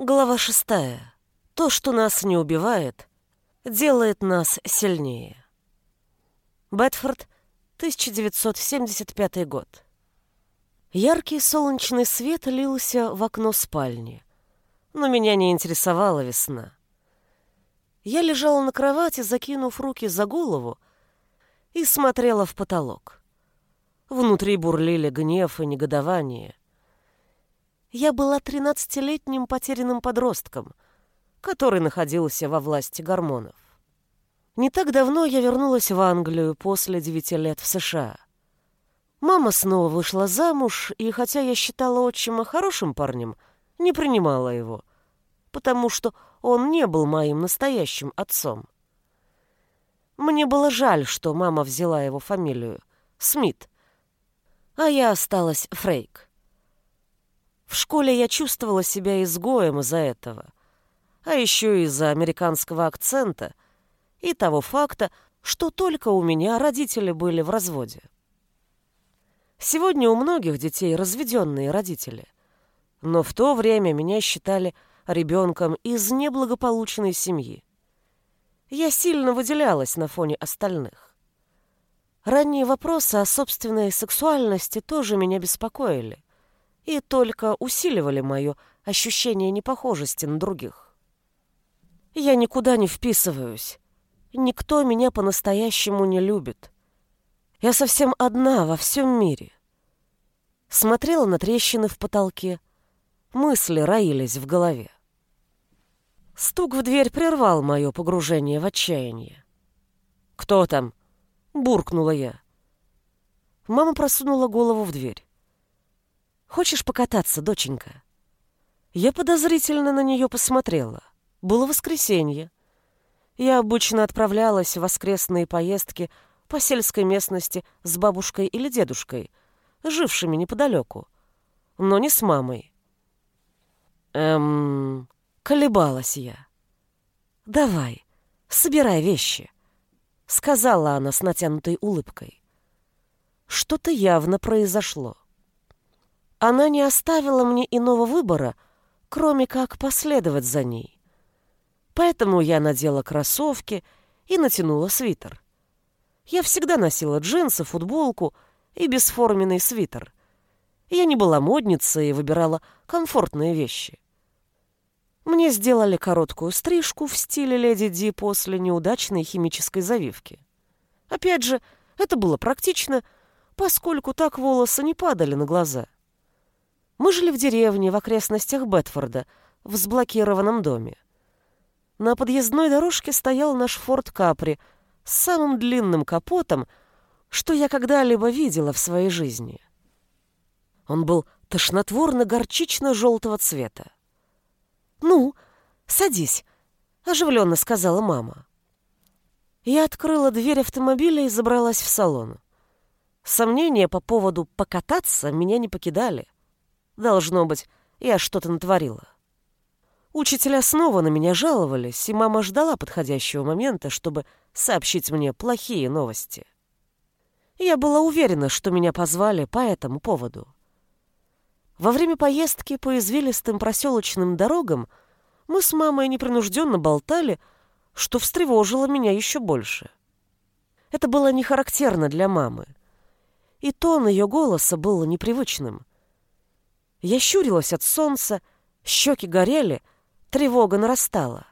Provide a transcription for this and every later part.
Глава шестая. То, что нас не убивает, делает нас сильнее. Бетфорд, 1975 год. Яркий солнечный свет лился в окно спальни, но меня не интересовала весна. Я лежала на кровати, закинув руки за голову, и смотрела в потолок. Внутри бурлили гнев и негодование. Я была тринадцатилетним потерянным подростком, который находился во власти гормонов. Не так давно я вернулась в Англию после девяти лет в США. Мама снова вышла замуж, и хотя я считала отчима хорошим парнем, не принимала его, потому что он не был моим настоящим отцом. Мне было жаль, что мама взяла его фамилию — Смит, а я осталась Фрейк. В школе я чувствовала себя изгоем из-за этого, а еще из-за американского акцента и того факта, что только у меня родители были в разводе. Сегодня у многих детей разведенные родители, но в то время меня считали ребенком из неблагополучной семьи. Я сильно выделялась на фоне остальных. Ранние вопросы о собственной сексуальности тоже меня беспокоили и только усиливали мое ощущение непохожести на других. Я никуда не вписываюсь. Никто меня по-настоящему не любит. Я совсем одна во всем мире. Смотрела на трещины в потолке. Мысли роились в голове. Стук в дверь прервал мое погружение в отчаяние. «Кто там?» — буркнула я. Мама просунула голову в дверь. «Хочешь покататься, доченька?» Я подозрительно на нее посмотрела. Было воскресенье. Я обычно отправлялась в воскресные поездки по сельской местности с бабушкой или дедушкой, жившими неподалеку, но не с мамой. Эм, Колебалась я. «Давай, собирай вещи», — сказала она с натянутой улыбкой. Что-то явно произошло. Она не оставила мне иного выбора, кроме как последовать за ней. Поэтому я надела кроссовки и натянула свитер. Я всегда носила джинсы, футболку и бесформенный свитер. Я не была модницей и выбирала комфортные вещи. Мне сделали короткую стрижку в стиле леди Ди после неудачной химической завивки. Опять же, это было практично, поскольку так волосы не падали на глаза. Мы жили в деревне в окрестностях Бетфорда, в сблокированном доме. На подъездной дорожке стоял наш форт Капри с самым длинным капотом, что я когда-либо видела в своей жизни. Он был тошнотворно-горчично-желтого цвета. «Ну, садись», — оживленно сказала мама. Я открыла дверь автомобиля и забралась в салон. Сомнения по поводу покататься меня не покидали. Должно быть, я что-то натворила. Учителя снова на меня жаловались, и мама ждала подходящего момента, чтобы сообщить мне плохие новости. Я была уверена, что меня позвали по этому поводу. Во время поездки по извилистым проселочным дорогам мы с мамой непринужденно болтали, что встревожило меня еще больше. Это было не характерно для мамы. И тон ее голоса был непривычным. Я щурилась от солнца, щеки горели, тревога нарастала.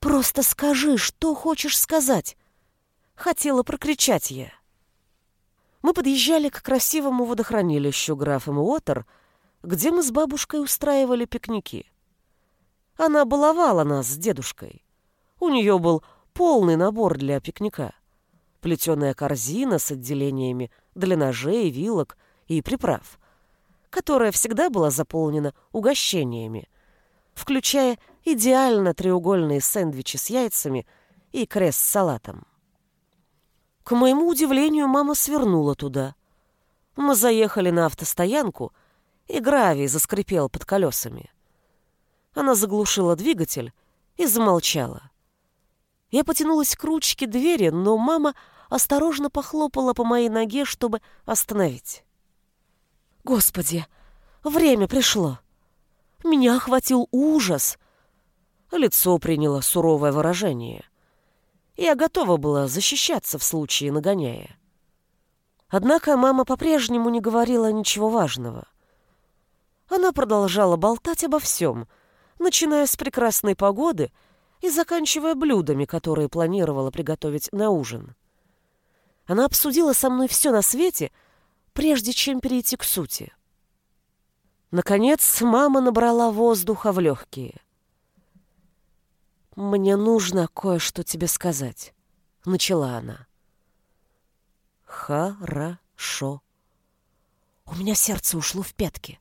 «Просто скажи, что хочешь сказать!» Хотела прокричать я. Мы подъезжали к красивому водохранилищу графом Уотер, где мы с бабушкой устраивали пикники. Она баловала нас с дедушкой. У нее был полный набор для пикника. Плетеная корзина с отделениями для ножей, вилок и приправ, которая всегда была заполнена угощениями, включая идеально треугольные сэндвичи с яйцами и крест с салатом. К моему удивлению, мама свернула туда. Мы заехали на автостоянку, и гравий заскрипел под колесами. Она заглушила двигатель и замолчала. Я потянулась к ручке двери, но мама осторожно похлопала по моей ноге, чтобы остановить. «Господи, время пришло! Меня охватил ужас. Лицо приняло суровое выражение. Я готова была защищаться в случае нагоняя. Однако мама по-прежнему не говорила ничего важного. Она продолжала болтать обо всем, начиная с прекрасной погоды и заканчивая блюдами, которые планировала приготовить на ужин. Она обсудила со мной все на свете, прежде чем перейти к сути. Наконец, мама набрала воздуха в легкие. «Мне нужно кое-что тебе сказать», — начала она. «Хорошо». У меня сердце ушло в пятки.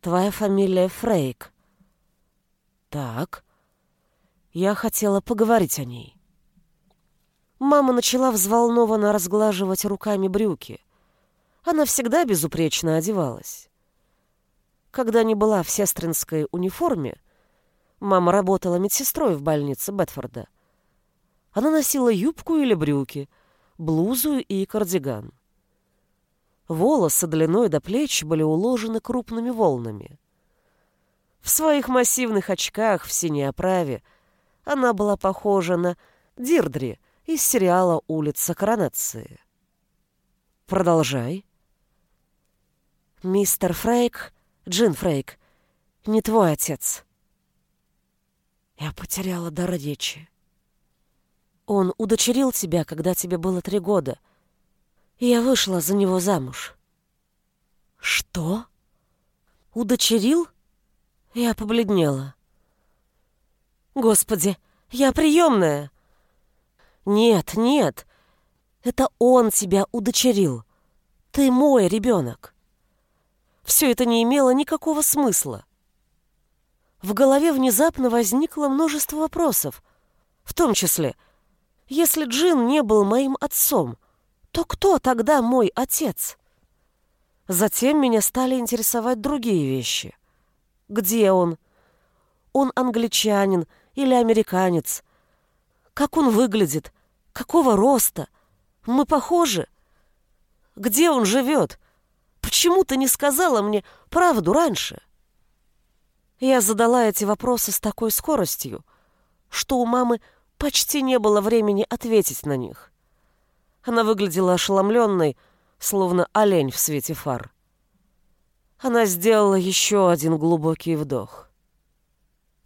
«Твоя фамилия Фрейк». «Так». Я хотела поговорить о ней. Мама начала взволнованно разглаживать руками брюки. Она всегда безупречно одевалась. Когда не была в сестринской униформе, мама работала медсестрой в больнице Бетфорда. Она носила юбку или брюки, блузу и кардиган. Волосы длиной до плеч были уложены крупными волнами. В своих массивных очках в синей оправе она была похожа на Дирдри из сериала «Улица коронации». «Продолжай». «Мистер Фрейк Джин Фрейк, не твой отец. Я потеряла дар речи. Он удочерил тебя, когда тебе было три года, и я вышла за него замуж. Что? Удочерил? Я побледнела. Господи, я приемная. Нет, нет, это он тебя удочерил. Ты мой ребенок. Все это не имело никакого смысла. В голове внезапно возникло множество вопросов, в том числе, если Джин не был моим отцом, то кто тогда мой отец? Затем меня стали интересовать другие вещи. Где он? Он англичанин или американец? Как он выглядит? Какого роста? Мы похожи? Где он живет? Почему ты не сказала мне правду раньше? Я задала эти вопросы с такой скоростью, что у мамы почти не было времени ответить на них. Она выглядела ошеломленной, словно олень в свете фар. Она сделала еще один глубокий вдох.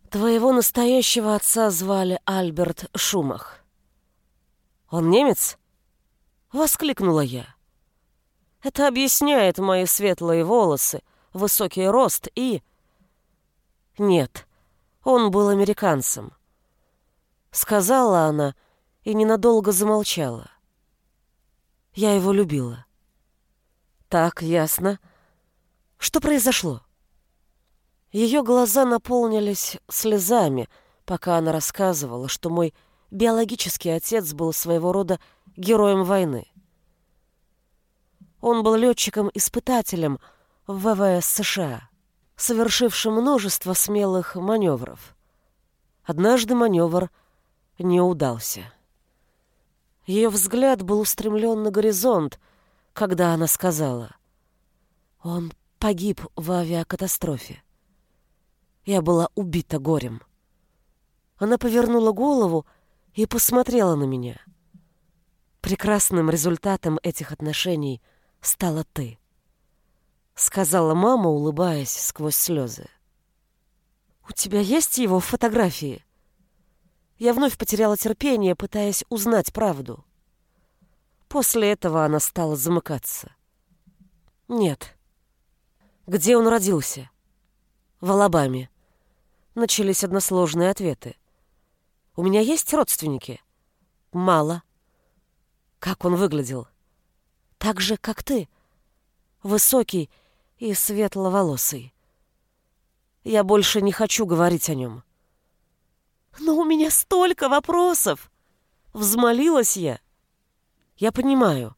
«Твоего настоящего отца звали Альберт Шумах». «Он немец?» — воскликнула я. Это объясняет мои светлые волосы, высокий рост и... Нет, он был американцем. Сказала она и ненадолго замолчала. Я его любила. Так, ясно. Что произошло? Ее глаза наполнились слезами, пока она рассказывала, что мой биологический отец был своего рода героем войны. Он был летчиком-испытателем в ВВС США, совершившим множество смелых маневров. Однажды маневр не удался. Ее взгляд был устремлен на горизонт, когда она сказала, «Он погиб в авиакатастрофе. Я была убита горем». Она повернула голову и посмотрела на меня. Прекрасным результатом этих отношений – стала ты», — сказала мама, улыбаясь сквозь слезы. «У тебя есть его фотографии?» Я вновь потеряла терпение, пытаясь узнать правду. После этого она стала замыкаться. «Нет». «Где он родился?» «В Алабаме». Начались односложные ответы. «У меня есть родственники?» «Мало». «Как он выглядел?» Так же, как ты. Высокий и светловолосый. Я больше не хочу говорить о нем. Но у меня столько вопросов! Взмолилась я. Я понимаю,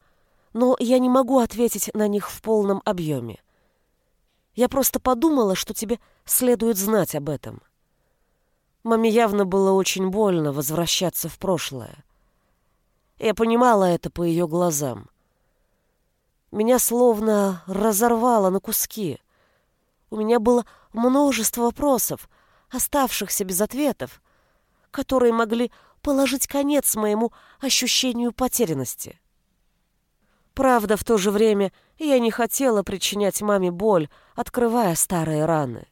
но я не могу ответить на них в полном объеме. Я просто подумала, что тебе следует знать об этом. Маме явно было очень больно возвращаться в прошлое. Я понимала это по ее глазам. Меня словно разорвало на куски. У меня было множество вопросов, оставшихся без ответов, которые могли положить конец моему ощущению потерянности. Правда, в то же время я не хотела причинять маме боль, открывая старые раны.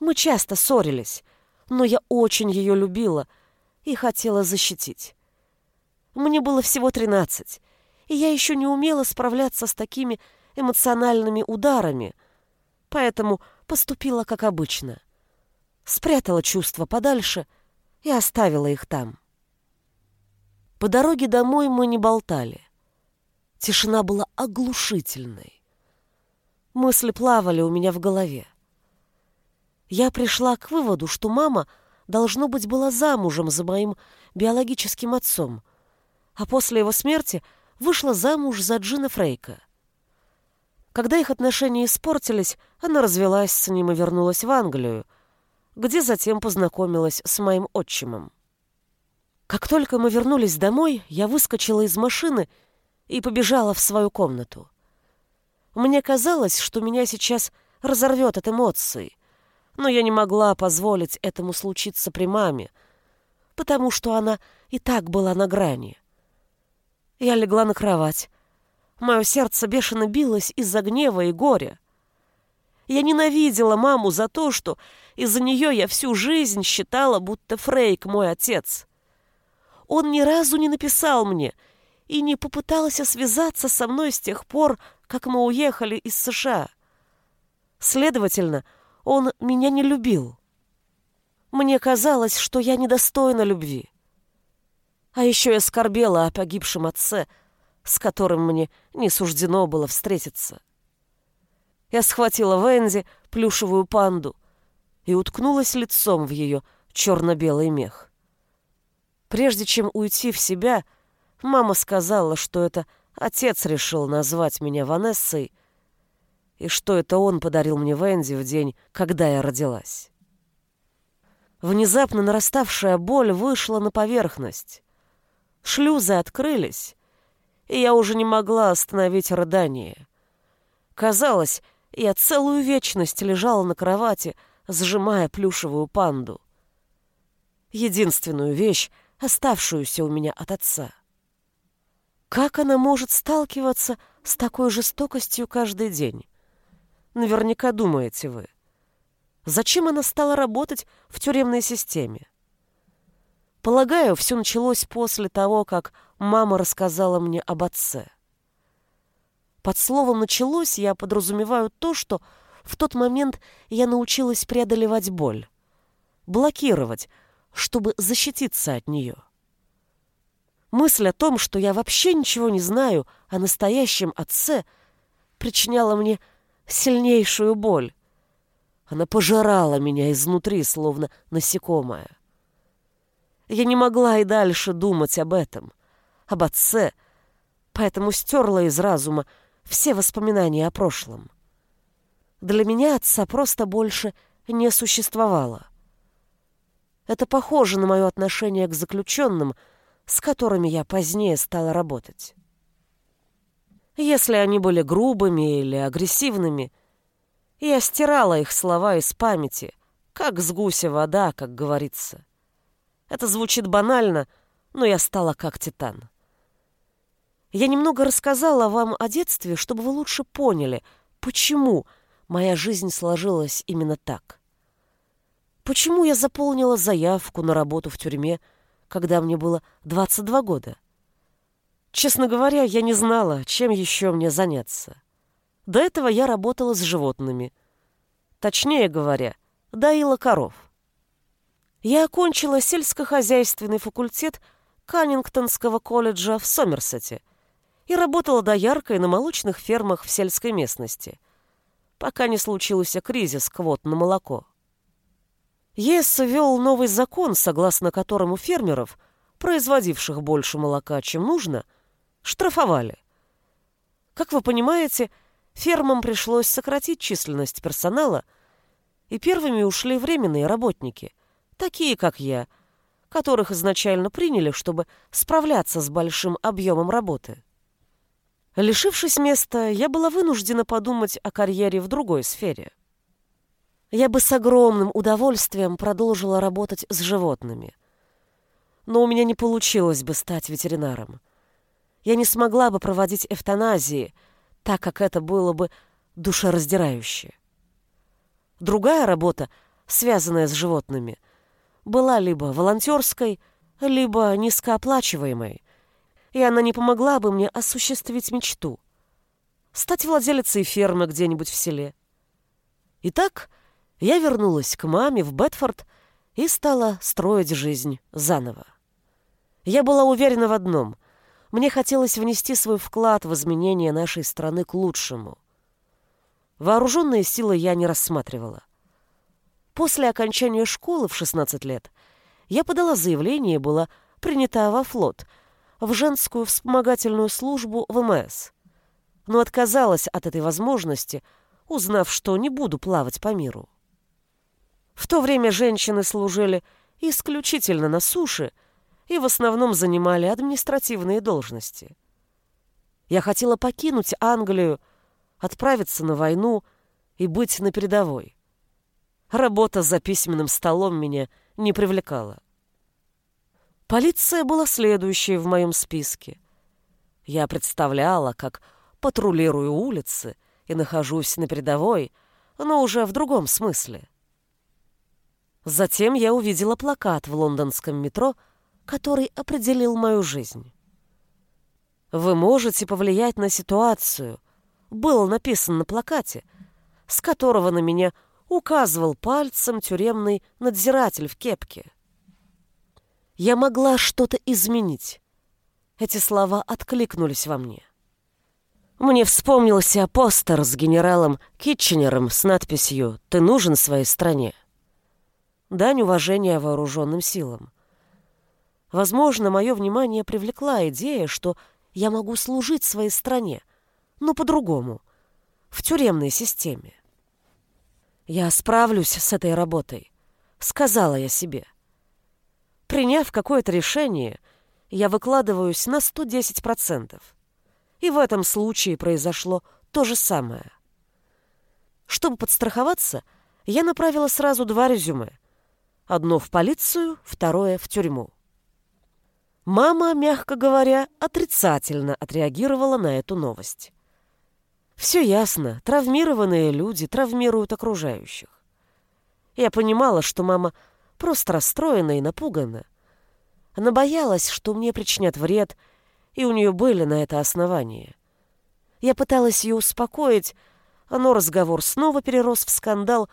Мы часто ссорились, но я очень ее любила и хотела защитить. Мне было всего тринадцать, и я еще не умела справляться с такими эмоциональными ударами, поэтому поступила как обычно. Спрятала чувства подальше и оставила их там. По дороге домой мы не болтали. Тишина была оглушительной. Мысли плавали у меня в голове. Я пришла к выводу, что мама, должно быть, была замужем за моим биологическим отцом, а после его смерти вышла замуж за Джина Фрейка. Когда их отношения испортились, она развелась с ним и вернулась в Англию, где затем познакомилась с моим отчимом. Как только мы вернулись домой, я выскочила из машины и побежала в свою комнату. Мне казалось, что меня сейчас разорвет от эмоций, но я не могла позволить этому случиться при маме, потому что она и так была на грани. Я легла на кровать. Мое сердце бешено билось из-за гнева и горя. Я ненавидела маму за то, что из-за нее я всю жизнь считала, будто Фрейк мой отец. Он ни разу не написал мне — и не попытался связаться со мной с тех пор, как мы уехали из США. Следовательно, он меня не любил. Мне казалось, что я недостойна любви. А еще я скорбела о погибшем отце, с которым мне не суждено было встретиться. Я схватила Венди, плюшевую панду, и уткнулась лицом в ее черно-белый мех. Прежде чем уйти в себя, Мама сказала, что это отец решил назвать меня Ванессой, и что это он подарил мне Венди в день, когда я родилась. Внезапно нараставшая боль вышла на поверхность. Шлюзы открылись, и я уже не могла остановить рыдание. Казалось, я целую вечность лежала на кровати, сжимая плюшевую панду. Единственную вещь, оставшуюся у меня от отца. Как она может сталкиваться с такой жестокостью каждый день? Наверняка думаете вы. Зачем она стала работать в тюремной системе? Полагаю, все началось после того, как мама рассказала мне об отце. Под словом «началось» я подразумеваю то, что в тот момент я научилась преодолевать боль, блокировать, чтобы защититься от нее. Мысль о том, что я вообще ничего не знаю о настоящем отце, причиняла мне сильнейшую боль. Она пожирала меня изнутри, словно насекомое. Я не могла и дальше думать об этом, об отце, поэтому стерла из разума все воспоминания о прошлом. Для меня отца просто больше не существовало. Это похоже на мое отношение к заключенным — с которыми я позднее стала работать. Если они были грубыми или агрессивными, я стирала их слова из памяти, как с гуся вода, как говорится. Это звучит банально, но я стала как титан. Я немного рассказала вам о детстве, чтобы вы лучше поняли, почему моя жизнь сложилась именно так. Почему я заполнила заявку на работу в тюрьме, когда мне было 22 года. Честно говоря, я не знала, чем еще мне заняться. До этого я работала с животными. Точнее говоря, доила коров. Я окончила сельскохозяйственный факультет Каннингтонского колледжа в Сомерсете и работала дояркой на молочных фермах в сельской местности, пока не случился кризис квот на молоко. ЕС ввел новый закон, согласно которому фермеров, производивших больше молока, чем нужно, штрафовали. Как вы понимаете, фермам пришлось сократить численность персонала, и первыми ушли временные работники, такие как я, которых изначально приняли, чтобы справляться с большим объемом работы. Лишившись места, я была вынуждена подумать о карьере в другой сфере – я бы с огромным удовольствием продолжила работать с животными. Но у меня не получилось бы стать ветеринаром. Я не смогла бы проводить эвтаназии, так как это было бы душераздирающе. Другая работа, связанная с животными, была либо волонтерской, либо низкооплачиваемой, и она не помогла бы мне осуществить мечту — стать владелицей фермы где-нибудь в селе. Итак, я вернулась к маме в Бетфорд и стала строить жизнь заново. Я была уверена в одном — мне хотелось внести свой вклад в изменение нашей страны к лучшему. Вооруженные силы я не рассматривала. После окончания школы в 16 лет я подала заявление и была принята во флот, в женскую вспомогательную службу ВМС. Но отказалась от этой возможности, узнав, что не буду плавать по миру. В то время женщины служили исключительно на суше и в основном занимали административные должности. Я хотела покинуть Англию, отправиться на войну и быть на передовой. Работа за письменным столом меня не привлекала. Полиция была следующей в моем списке. Я представляла, как патрулирую улицы и нахожусь на передовой, но уже в другом смысле. Затем я увидела плакат в лондонском метро, который определил мою жизнь. Вы можете повлиять на ситуацию, было написано на плакате, с которого на меня указывал пальцем тюремный надзиратель в кепке. Я могла что-то изменить. Эти слова откликнулись во мне. Мне вспомнился постер с генералом Китченером с надписью «Ты нужен своей стране». Дань уважения вооруженным силам. Возможно, мое внимание привлекла идея, что я могу служить своей стране, но по-другому, в тюремной системе. «Я справлюсь с этой работой», — сказала я себе. Приняв какое-то решение, я выкладываюсь на 110%. И в этом случае произошло то же самое. Чтобы подстраховаться, я направила сразу два резюме. Одно в полицию, второе в тюрьму. Мама, мягко говоря, отрицательно отреагировала на эту новость. Все ясно, травмированные люди травмируют окружающих. Я понимала, что мама просто расстроена и напугана. Она боялась, что мне причинят вред, и у нее были на это основания. Я пыталась ее успокоить, но разговор снова перерос в скандал,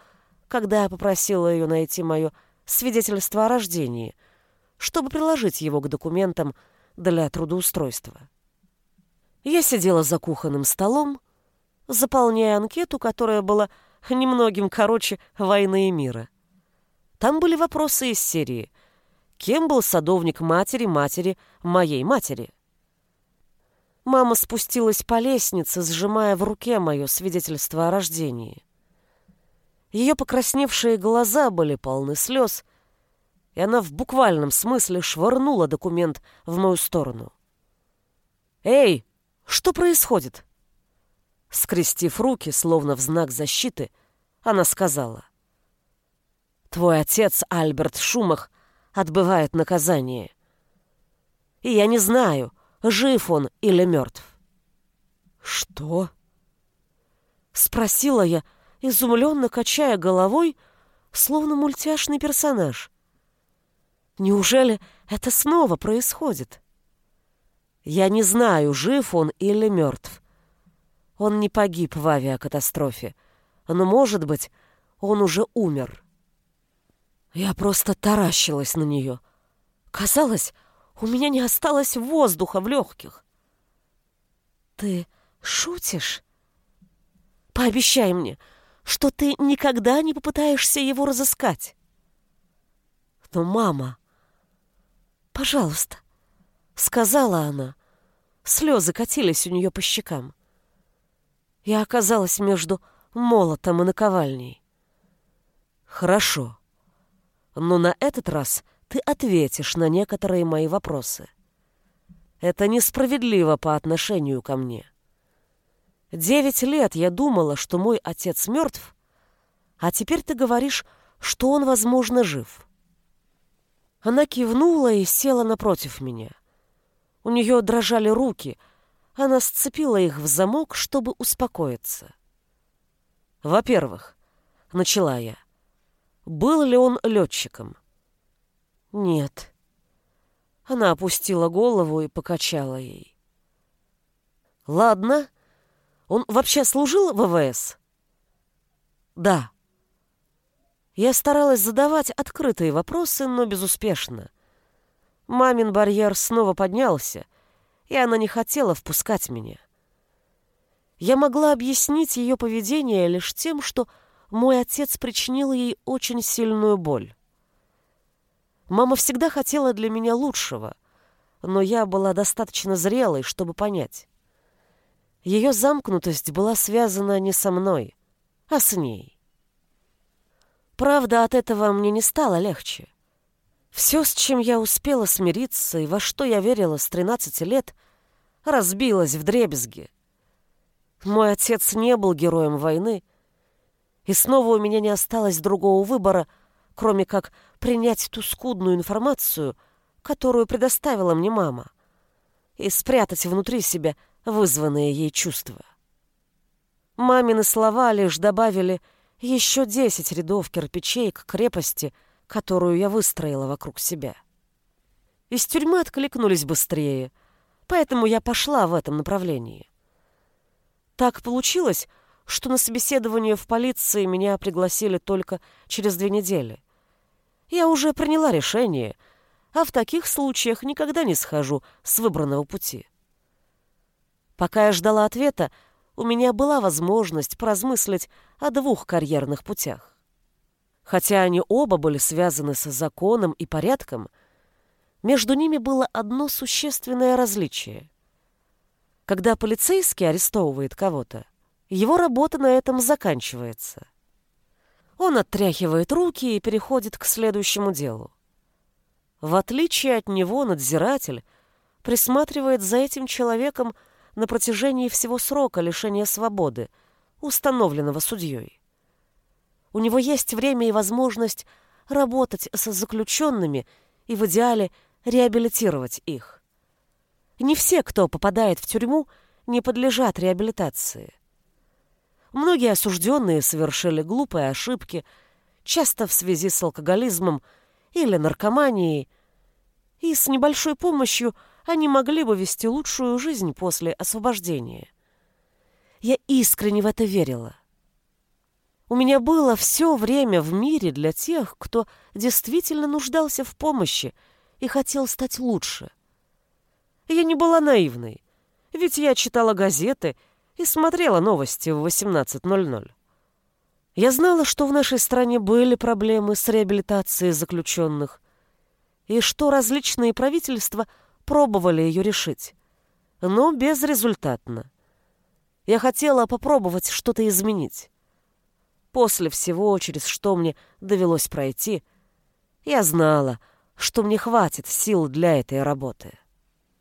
когда я попросила ее найти мое свидетельство о рождении — чтобы приложить его к документам для трудоустройства. Я сидела за кухонным столом, заполняя анкету, которая была немногим короче «Войны и мира». Там были вопросы из серии «Кем был садовник матери матери моей матери?» Мама спустилась по лестнице, сжимая в руке мое свидетельство о рождении. Ее покрасневшие глаза были полны слез, и она в буквальном смысле швырнула документ в мою сторону. «Эй, что происходит?» Скрестив руки, словно в знак защиты, она сказала. «Твой отец, Альберт Шумах, отбывает наказание. И я не знаю, жив он или мертв». «Что?» Спросила я, изумленно качая головой, словно мультяшный персонаж. Неужели это снова происходит? Я не знаю, жив он или мертв. Он не погиб в авиакатастрофе, но, может быть, он уже умер. Я просто таращилась на нее. Казалось, у меня не осталось воздуха в легких. Ты шутишь? Пообещай мне, что ты никогда не попытаешься его разыскать. Но, мама, «Пожалуйста», — сказала она. Слезы катились у нее по щекам. Я оказалась между молотом и наковальней. «Хорошо. Но на этот раз ты ответишь на некоторые мои вопросы. Это несправедливо по отношению ко мне. Девять лет я думала, что мой отец мертв, А теперь ты говоришь, что он, возможно, жив. Она кивнула и села напротив меня. У нее дрожали руки. Она сцепила их в замок, чтобы успокоиться. «Во-первых, — начала я, — был ли он летчиком?» «Нет». Она опустила голову и покачала ей. «Ладно. Он вообще служил в ВВС?» «Да». Я старалась задавать открытые вопросы, но безуспешно. Мамин барьер снова поднялся, и она не хотела впускать меня. Я могла объяснить ее поведение лишь тем, что мой отец причинил ей очень сильную боль. Мама всегда хотела для меня лучшего, но я была достаточно зрелой, чтобы понять. Ее замкнутость была связана не со мной, а с ней. Правда, от этого мне не стало легче. Все, с чем я успела смириться и во что я верила с 13 лет, разбилось в дребезги. Мой отец не был героем войны, и снова у меня не осталось другого выбора, кроме как принять ту скудную информацию, которую предоставила мне мама, и спрятать внутри себя вызванные ей чувства. Мамины слова лишь добавили еще десять рядов кирпичей к крепости, которую я выстроила вокруг себя. Из тюрьмы откликнулись быстрее, поэтому я пошла в этом направлении. Так получилось, что на собеседование в полиции меня пригласили только через две недели. Я уже приняла решение, а в таких случаях никогда не схожу с выбранного пути. Пока я ждала ответа, у меня была возможность поразмыслить о двух карьерных путях. Хотя они оба были связаны с законом и порядком, между ними было одно существенное различие. Когда полицейский арестовывает кого-то, его работа на этом заканчивается. Он оттряхивает руки и переходит к следующему делу. В отличие от него надзиратель присматривает за этим человеком на протяжении всего срока лишения свободы, установленного судьей. У него есть время и возможность работать с заключенными и в идеале реабилитировать их. Не все, кто попадает в тюрьму, не подлежат реабилитации. Многие осужденные совершили глупые ошибки, часто в связи с алкоголизмом или наркоманией, и с небольшой помощью – они могли бы вести лучшую жизнь после освобождения. Я искренне в это верила. У меня было все время в мире для тех, кто действительно нуждался в помощи и хотел стать лучше. Я не была наивной, ведь я читала газеты и смотрела новости в 18.00. Я знала, что в нашей стране были проблемы с реабилитацией заключенных, и что различные правительства – пробовали ее решить, но безрезультатно. Я хотела попробовать что-то изменить. После всего, через что мне довелось пройти, я знала, что мне хватит сил для этой работы.